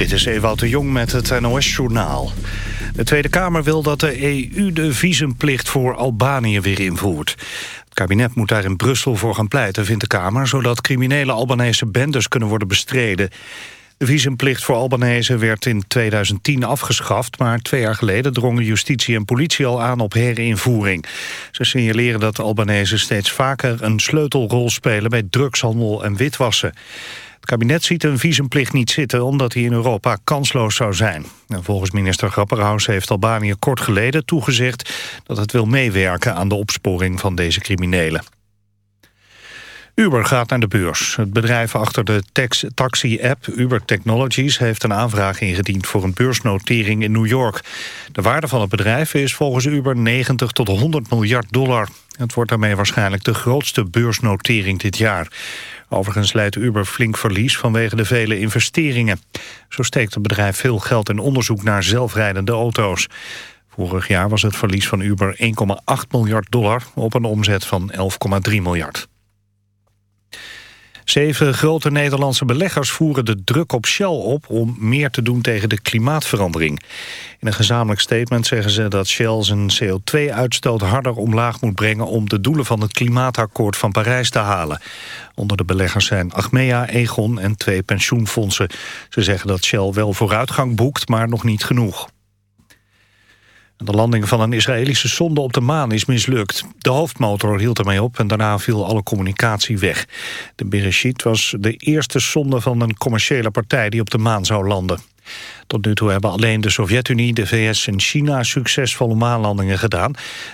Dit is Ewout de Jong met het NOS-journaal. De Tweede Kamer wil dat de EU de visumplicht voor Albanië weer invoert. Het kabinet moet daar in Brussel voor gaan pleiten, vindt de Kamer... zodat criminele Albanese bendes kunnen worden bestreden. De visumplicht voor Albanese werd in 2010 afgeschaft... maar twee jaar geleden drongen justitie en politie al aan op herinvoering. Ze signaleren dat Albanese steeds vaker een sleutelrol spelen... bij drugshandel en witwassen. Het kabinet ziet een visumplicht niet zitten omdat hij in Europa kansloos zou zijn. volgens minister Grapperhaus heeft Albanië kort geleden toegezegd dat het wil meewerken aan de opsporing van deze criminelen. Uber gaat naar de beurs. Het bedrijf achter de taxi-app Uber Technologies... heeft een aanvraag ingediend voor een beursnotering in New York. De waarde van het bedrijf is volgens Uber 90 tot 100 miljard dollar. Het wordt daarmee waarschijnlijk de grootste beursnotering dit jaar. Overigens leidt Uber flink verlies vanwege de vele investeringen. Zo steekt het bedrijf veel geld in onderzoek naar zelfrijdende auto's. Vorig jaar was het verlies van Uber 1,8 miljard dollar op een omzet van 11,3 miljard. Zeven grote Nederlandse beleggers voeren de druk op Shell op... om meer te doen tegen de klimaatverandering. In een gezamenlijk statement zeggen ze dat Shell zijn CO2-uitstoot harder omlaag moet brengen... om de doelen van het klimaatakkoord van Parijs te halen. Onder de beleggers zijn Achmea, Egon en twee pensioenfondsen. Ze zeggen dat Shell wel vooruitgang boekt, maar nog niet genoeg. De landing van een Israëlische sonde op de maan is mislukt. De hoofdmotor hield ermee op en daarna viel alle communicatie weg. De Bereshit was de eerste sonde van een commerciële partij die op de maan zou landen. Tot nu toe hebben alleen de Sovjet-Unie, de VS en China succesvolle maanlandingen gedaan.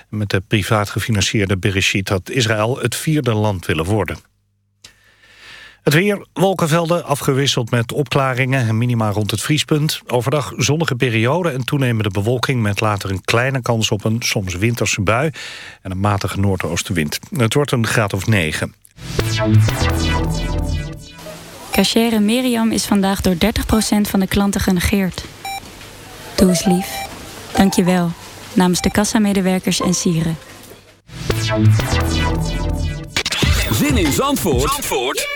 Met de privaat gefinancierde Bereshit had Israël het vierde land willen worden. Het weer, wolkenvelden, afgewisseld met opklaringen en minima rond het vriespunt. Overdag zonnige periode en toenemende bewolking... met later een kleine kans op een soms winterse bui... en een matige noordoostenwind. Het wordt een graad of 9. Cachere Miriam is vandaag door 30% van de klanten genegeerd. Doe eens lief. Dank je wel. Namens de kassamedewerkers en sieren. Zin in Zandvoort? Zandvoort?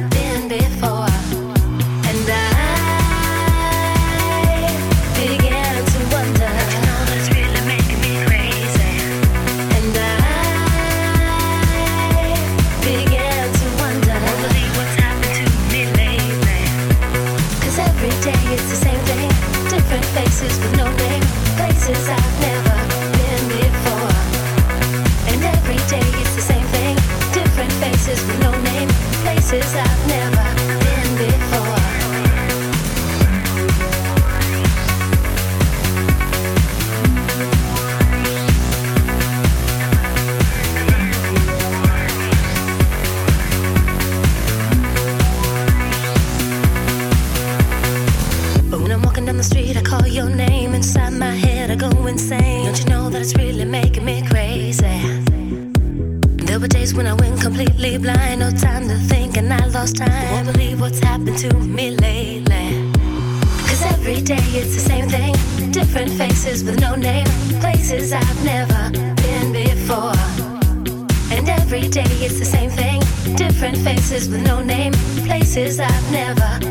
places with no name, places I've never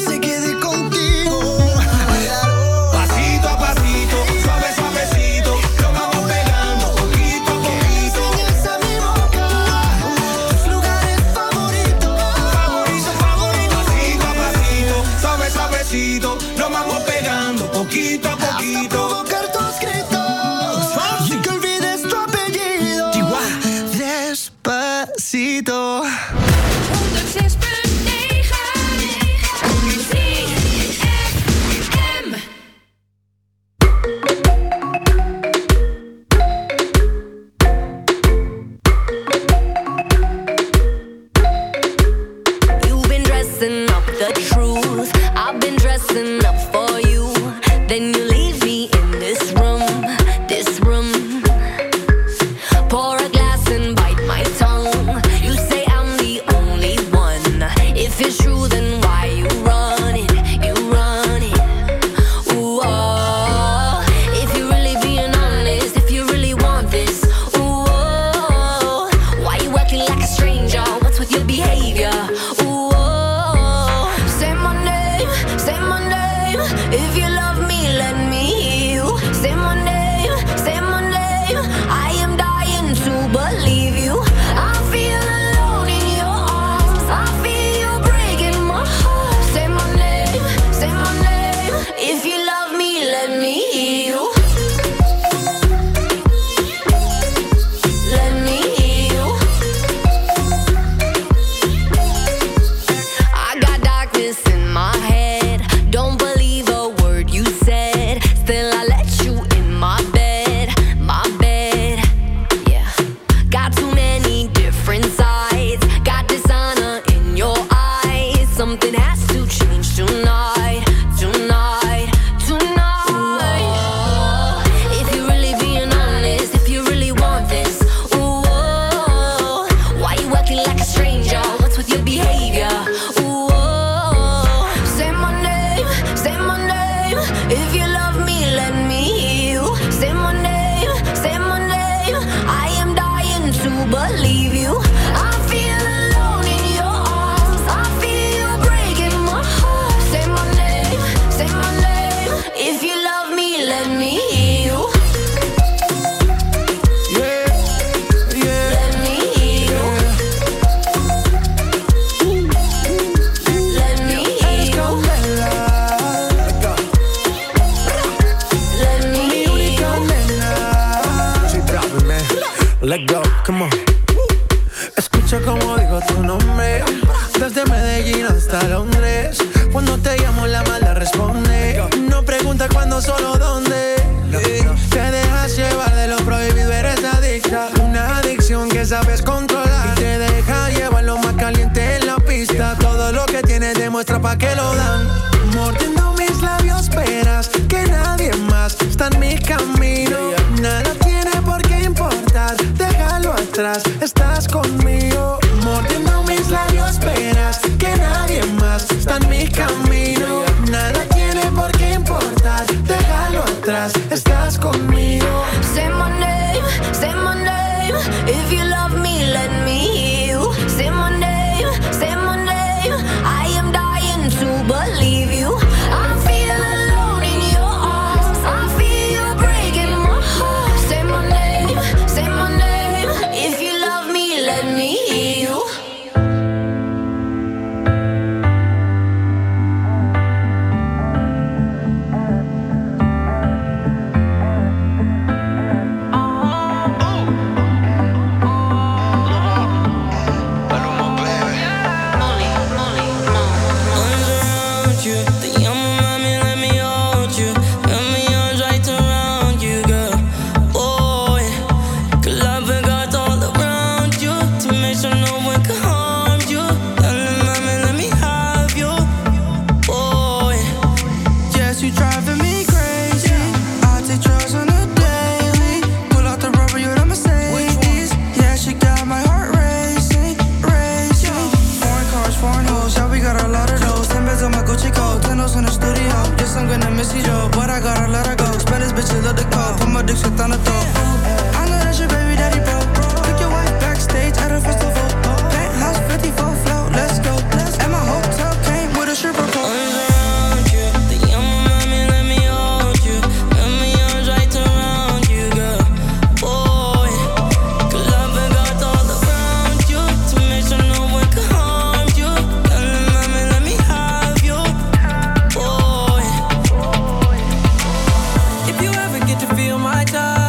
feel my time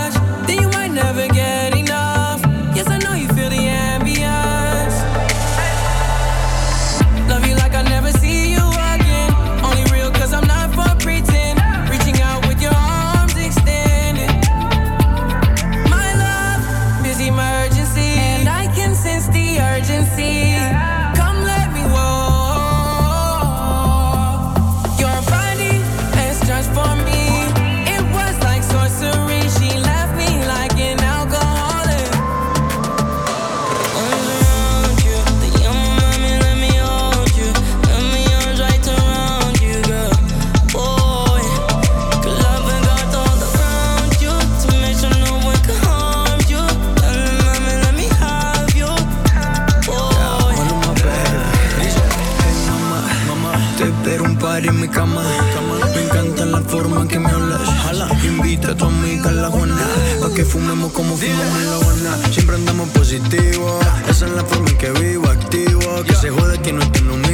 positivo. Esa es la forma en que vivo, activo. Que se jode que no te lo mismo.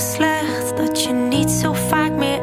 slecht dat je niet zo vaak meer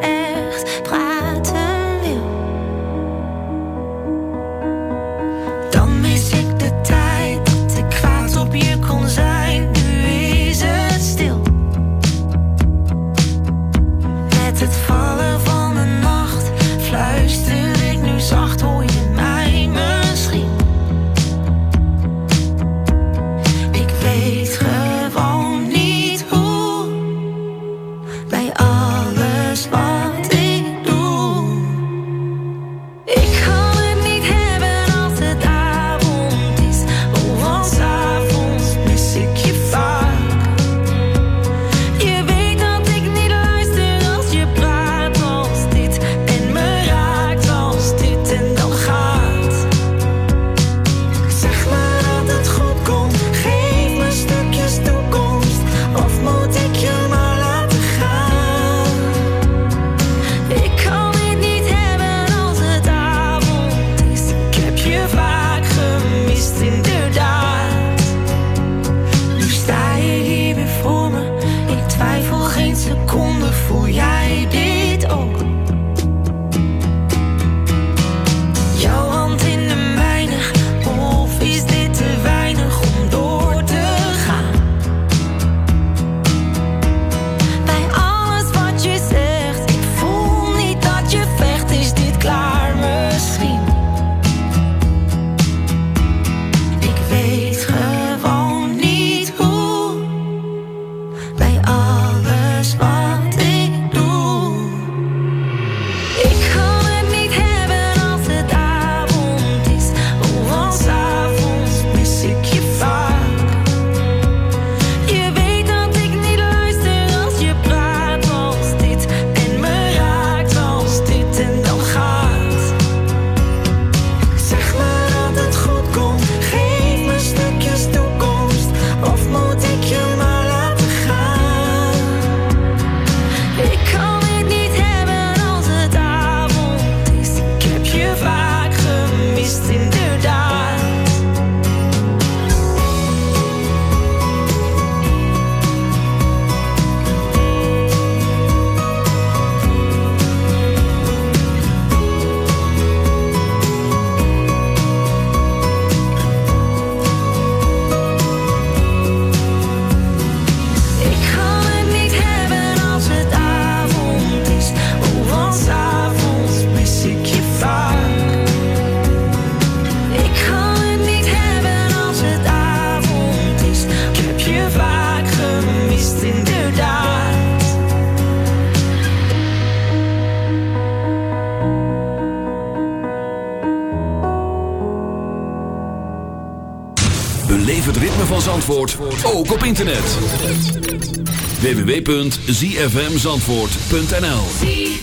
www.zfmzandvoort.nl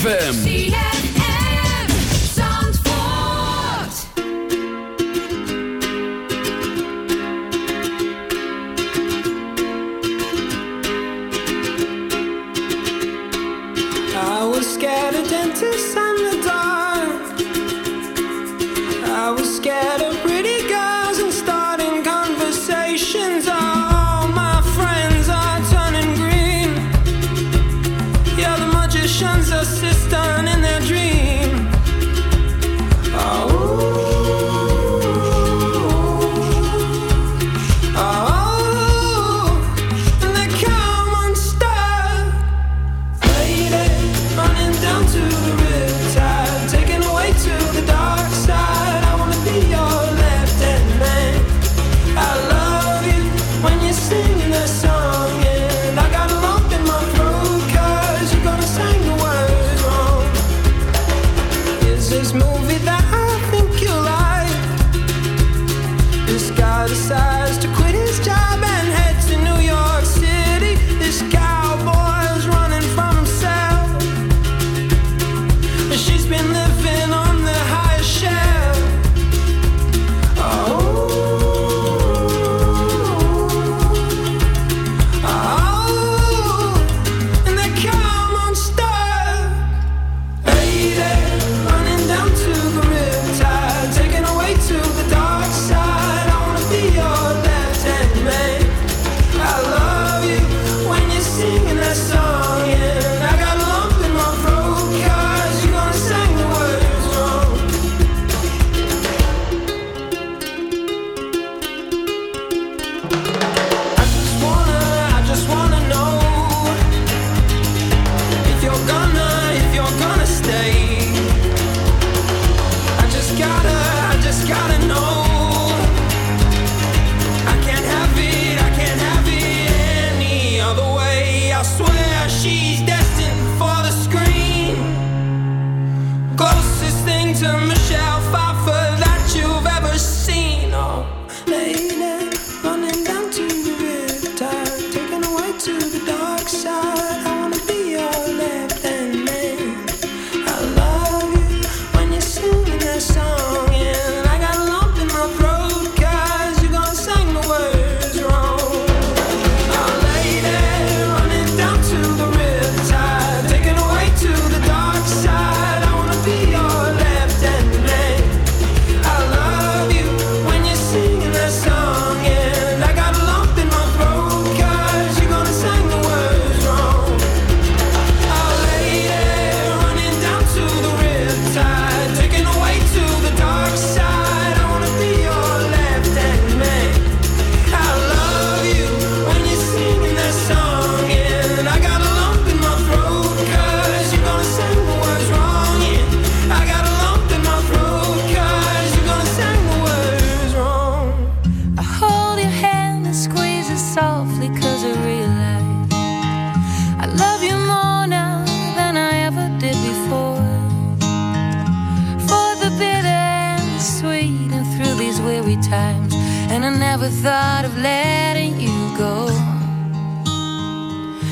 ZFM.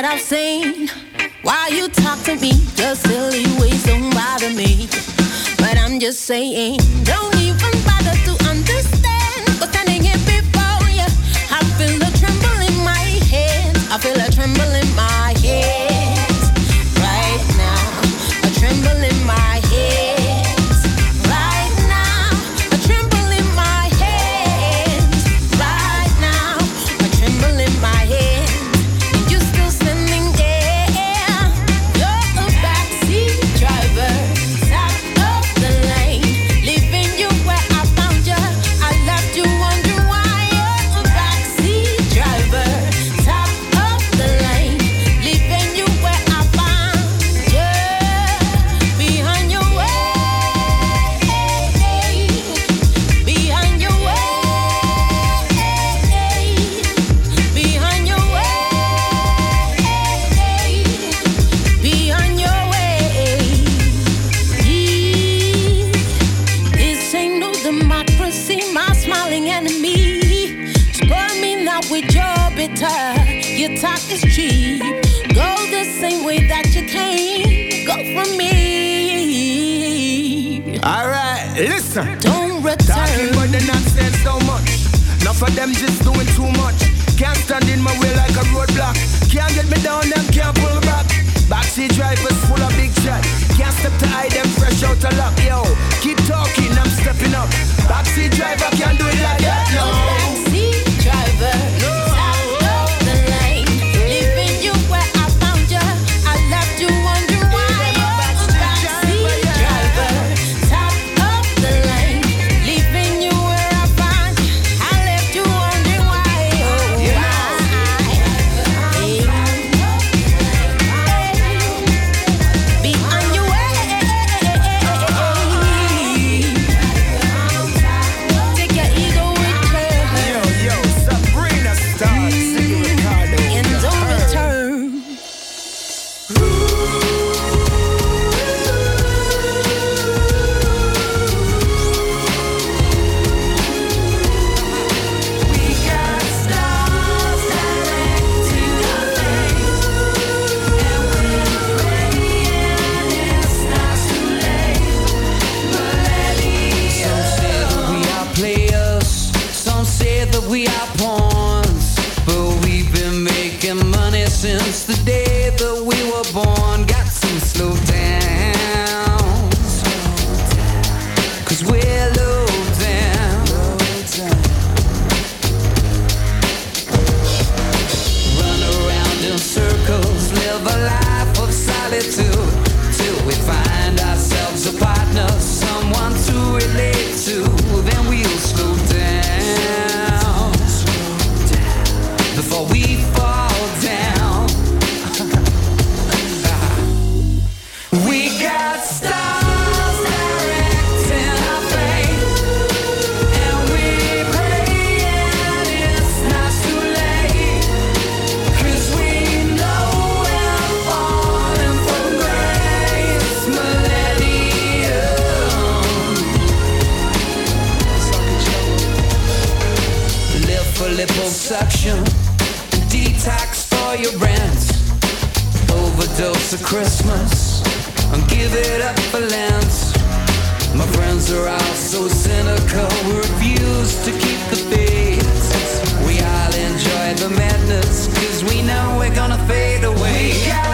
that I've seen. Why you talk to me? Your silly ways don't bother me. But I'm just saying, don't even bother to understand But standing here before you. I feel a tremble in my head. I feel a tremble in Don't return. Talking about the nonsense so much. Not for them just doing too much. Can't stand in my way like a roadblock. Can't get me down, them can't pull back. Backseat driver for Christmas and give it up for Lent. My friends are all so cynical, we refuse to keep the faith. We all enjoy the madness, cause we know we're gonna fade away.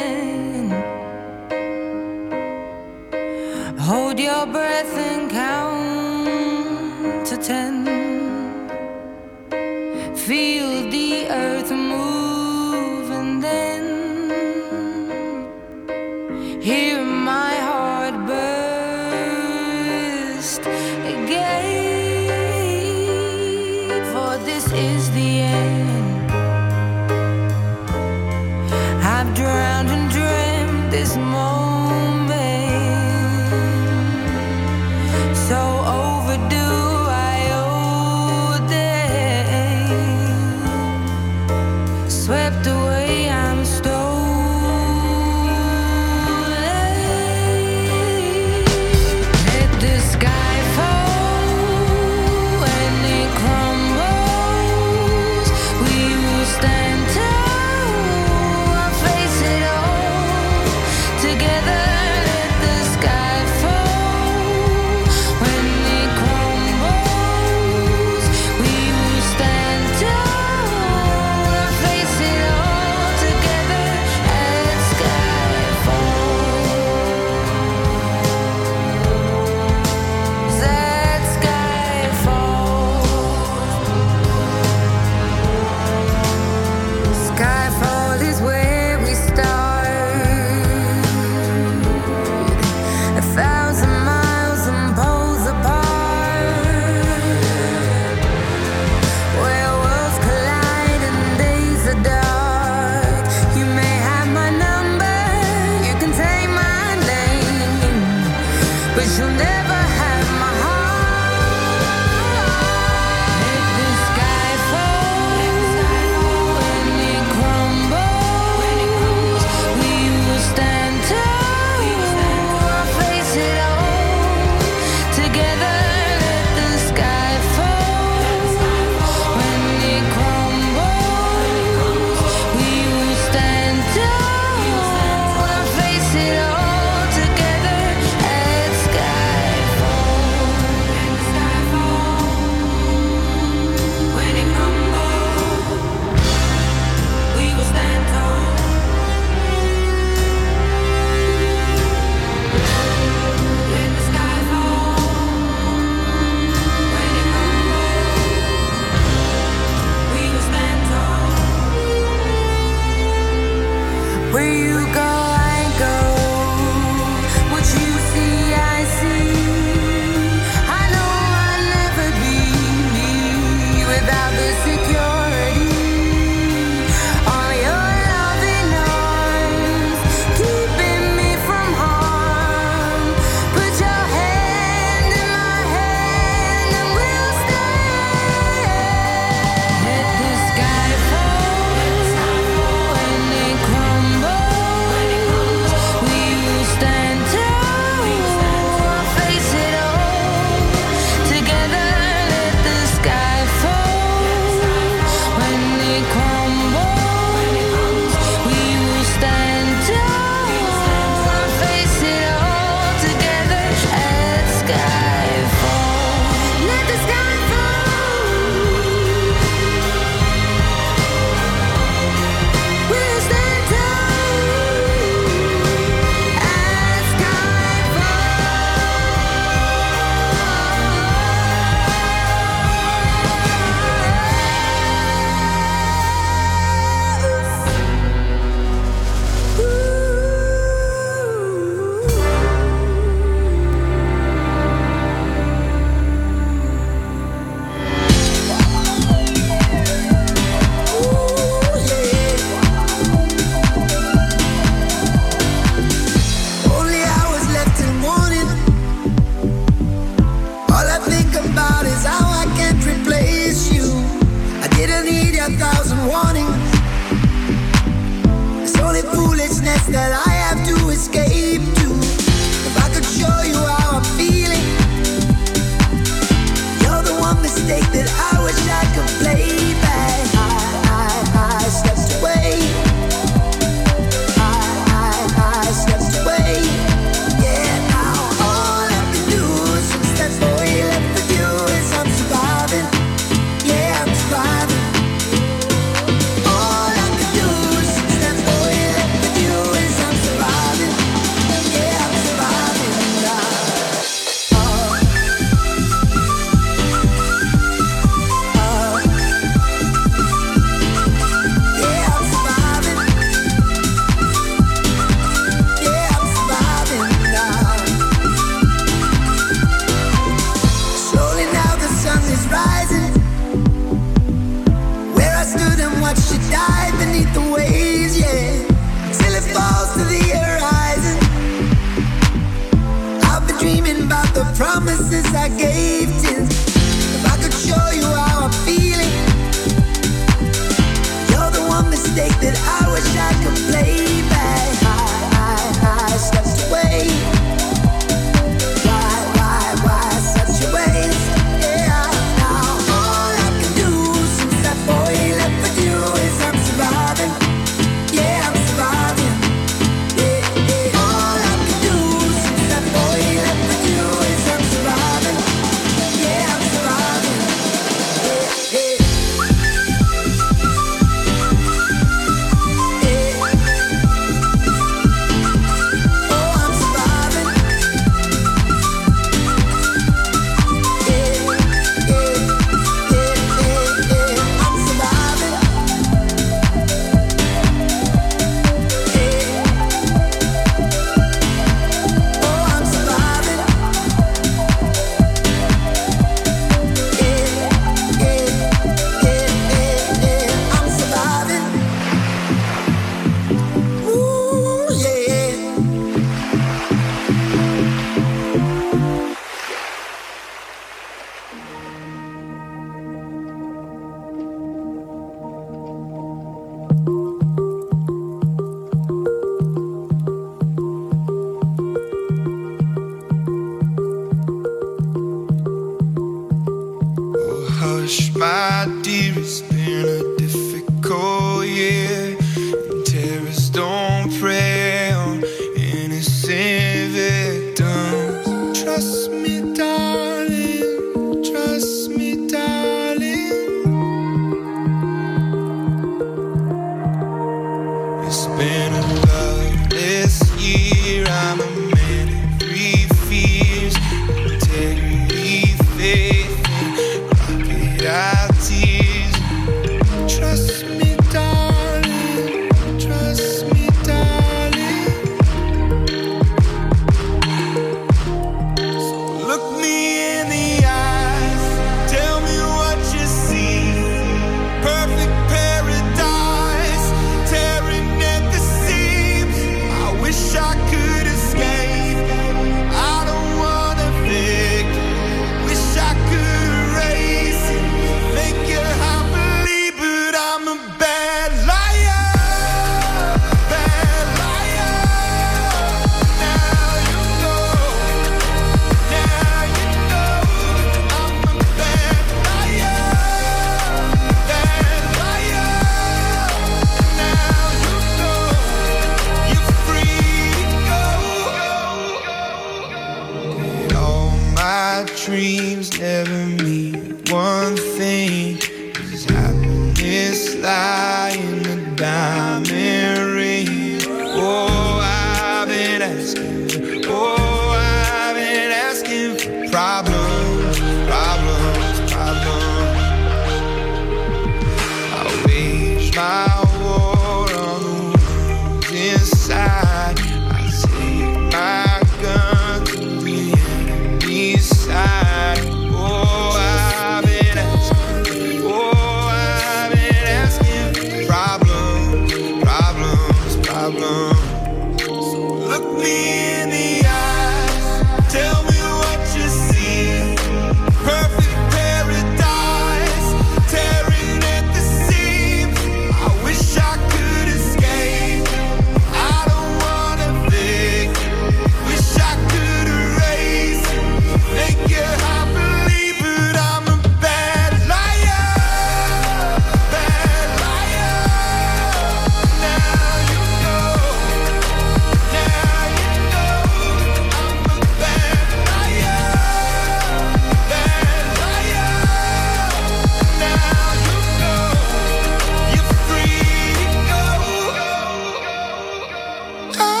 Oh.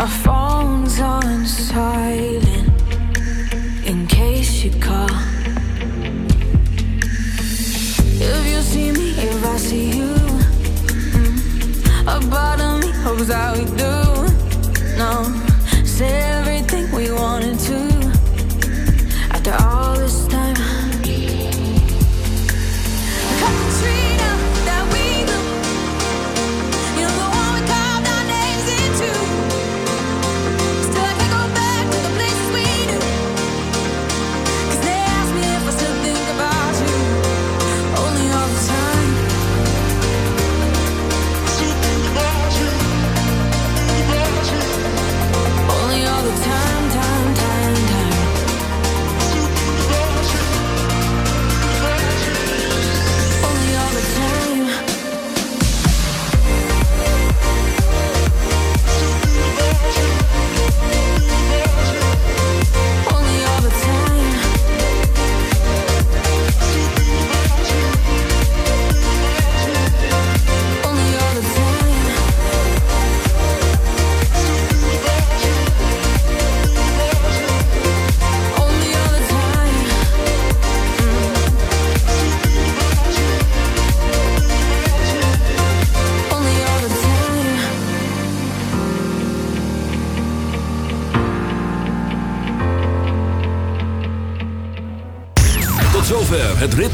My phone's on silent in case you call. If you see me, if I see you, mm, hopes that we do. No, say everything we wanted to.